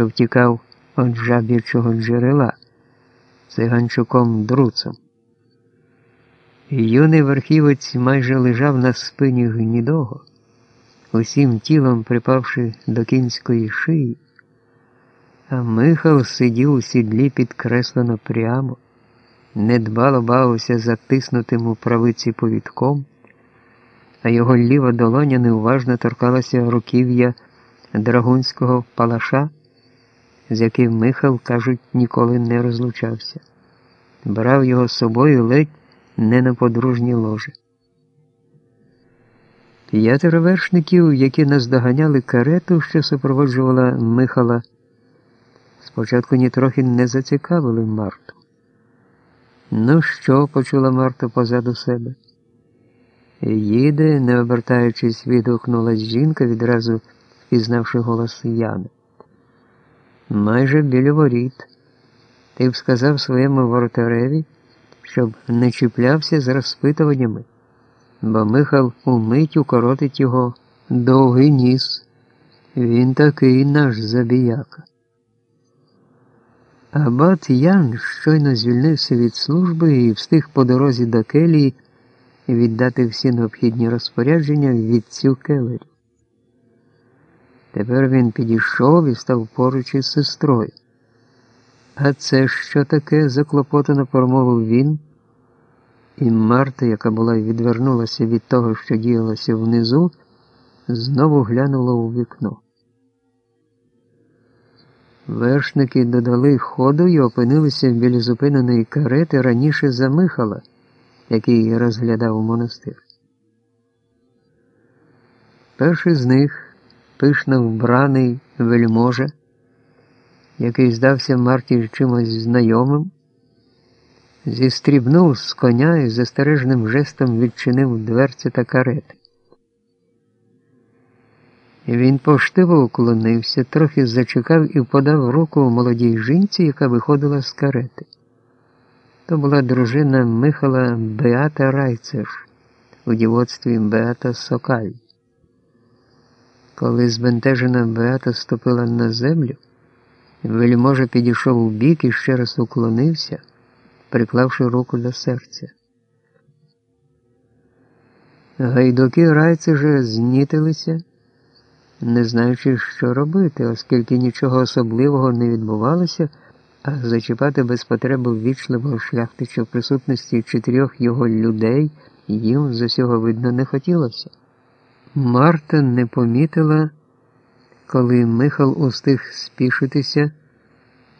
що втікав від жаб'ячого джерела циганчуком друцом. Юний верхівець майже лежав на спині гнідого, усім тілом припавши до кінської шиї, а Михал сидів у сідлі підкреслено прямо, недбало бавився затиснутим у правиці повідком, а його ліва долоня неуважно торкалася руків'я драгунського палаша, з яким Михал, кажуть, ніколи не розлучався. Брав його з собою ледь не на подружні ложі. П'ятеро вершників, які наздоганяли карету, що супроводжувала Михала, спочатку нітрохи не зацікавили Марту. Ну що, почула Марта позаду себе? Їде, не обертаючись, відгукнулась жінка, відразу впізнавши голос Яни. Майже біля воріт. Ти б сказав своєму воротареві, щоб не чіплявся з розпитуваннями, бо Михал умить укоротить його довгий ніс. Він такий наш забіяка. Абат Ян щойно звільнився від служби і встиг по дорозі до келії віддати всі необхідні розпорядження від цю келері. Тепер він підійшов і став поруч із сестрою. А це що таке? заклопотано промовив він. І Марта, яка була відвернулася від того, що діялося внизу, знову глянула у вікно. Вершники додали ходу і опинилися біля зупиненої карети раніше за Михала, який розглядав монастир. Перший з них, пишно вбраний вельможа, який здався Марті чимось знайомим, зістрібнув з коня і застережним жестом відчинив дверці та карети. Він поштиво уклонився, трохи зачекав і подав руку молодій жінці, яка виходила з карети. То була дружина Михала Беата Райцеш у дівоцтві Беата Сокаль. Коли збентежена Беата ступила на землю, вельможа підійшов у бік і ще раз уклонився, приклавши руку до серця. Гайдуки Райцежа знітилися не знаючи, що робити, оскільки нічого особливого не відбувалося, а зачіпати без потреби ввічливого шляхтича в присутності чотирьох його людей їм з усього видно не хотілося. Марта не помітила, коли Михал устиг спішитися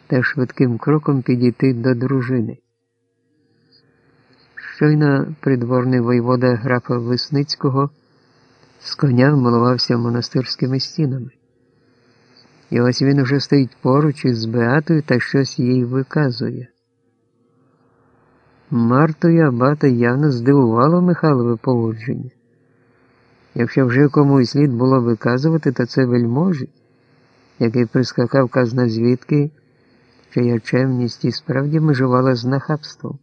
та швидким кроком підійти до дружини. Щойно придворний воєвода графа Весницького з коня милувався монастирськими стінами. І ось він уже стоїть поруч із Беатою та щось їй виказує. Мартою Абата явно здивувало Михайлове поводження. Якщо вже комусь слід було виказувати, то це вельможі, який прискакав казна звідки, чия чемність і справді межувала з нахабством.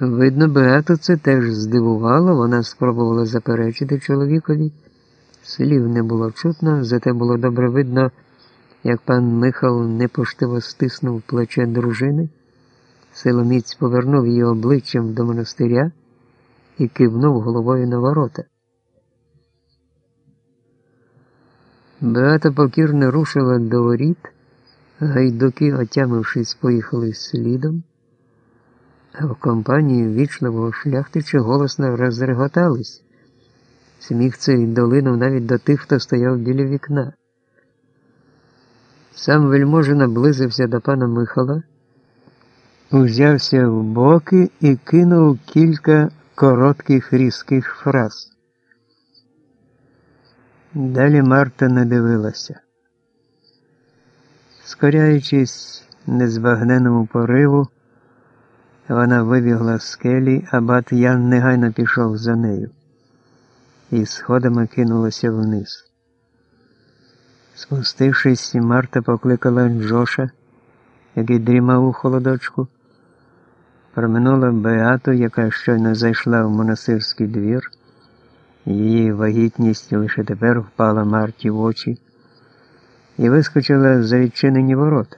Видно, Беату це теж здивувало, вона спробувала заперечити чоловікові. Слів не було чутно, зате було добре видно, як пан Михал непоштиво стиснув плече дружини, силоміць повернув її обличчям до монастиря і кивнув головою на ворота. Беата покірно рушила до воріт, гайдуки, отямившись, поїхали слідом а в компанії вічливого шляхтича голосно розреготались. Сміх цей долинув навіть до тих, хто стояв біля вікна. Сам вельможа наблизився до пана Михала, узявся в боки і кинув кілька коротких різких фраз. Далі Марта не дивилася. Скоряючись незбагненому пориву, вона вибігла з скелі, а бат Ян негайно пішов за нею і сходами кинулася вниз. Спустившись, Марта покликала Джоша, який дрімав у холодочку, проминула Беату, яка щойно зайшла в монастирський двір. Її вагітність лише тепер впала Марті в очі. і вискочила за відчинені ворота.